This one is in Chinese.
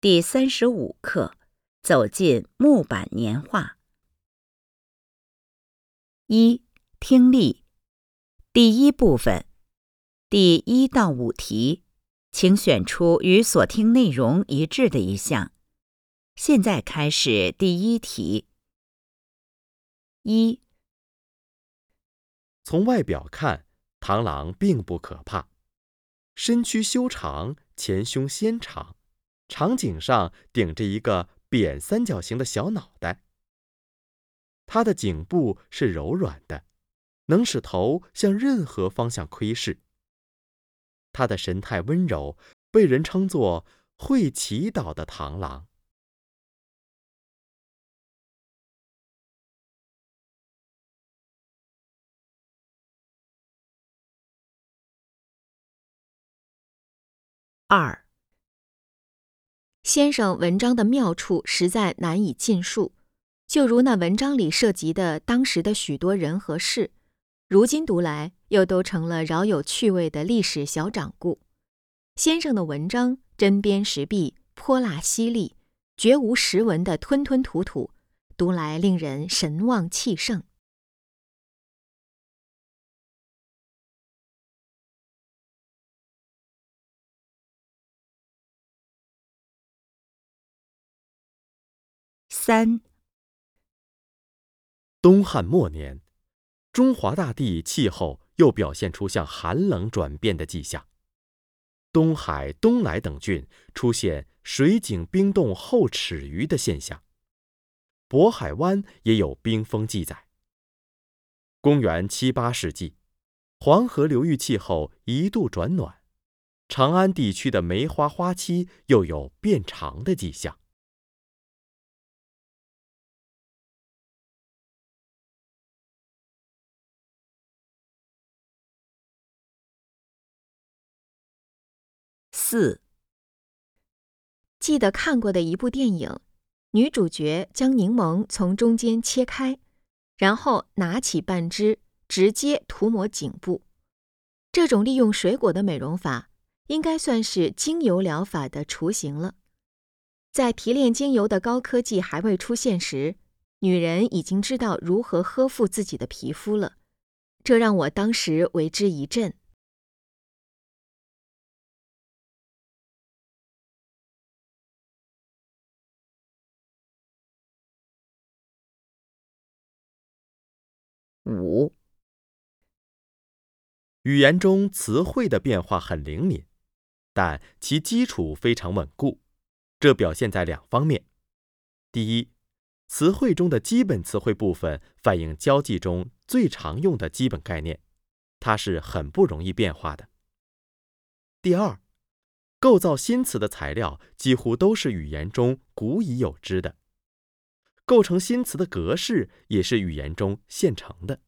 第三十五课：走进木板年画。一、听力。第一部分，第一到五题，请选出与所听内容一致的一项。现在开始第一题。一、从外表看，螳螂并不可怕，身躯修长，前胸纤长。场景上顶着一个扁三角形的小脑袋，它的颈部是柔软的，能使头向任何方向窥视。它的神态温柔，被人称作会祈祷的螳螂。二。先生文章的妙处实在难以尽述，就如那文章里涉及的当时的许多人和事，如今读来又都成了饶有趣味的历史小掌故。先生的文章针砭时弊，泼辣犀利，绝无实文的吞吞吐吐，读来令人神忘气盛。三，东汉末年，中华大地气候又表现出向寒冷转变的迹象。东海、东莱等郡出现水井冰冻后尺余的现象，渤海湾也有冰封记载。公元七八世纪，黄河流域气候一度转暖，长安地区的梅花花期又有变长的迹象。四，记得看过的一部电影，女主角将柠檬从中间切开，然后拿起半只直接涂抹颈部。这种利用水果的美容法，应该算是精油疗法的雏形了。在提炼精油的高科技还未出现时，女人已经知道如何呵护自己的皮肤了，这让我当时为之一振。五，语言中词汇的变化很灵敏，但其基础非常稳固。这表现在两方面：第一，词汇中的基本词汇部分反映交际中最常用的基本概念，它是很不容易变化的；第二，构造新词的材料几乎都是语言中古已有之的。构成新词的格式也是语言中现成的。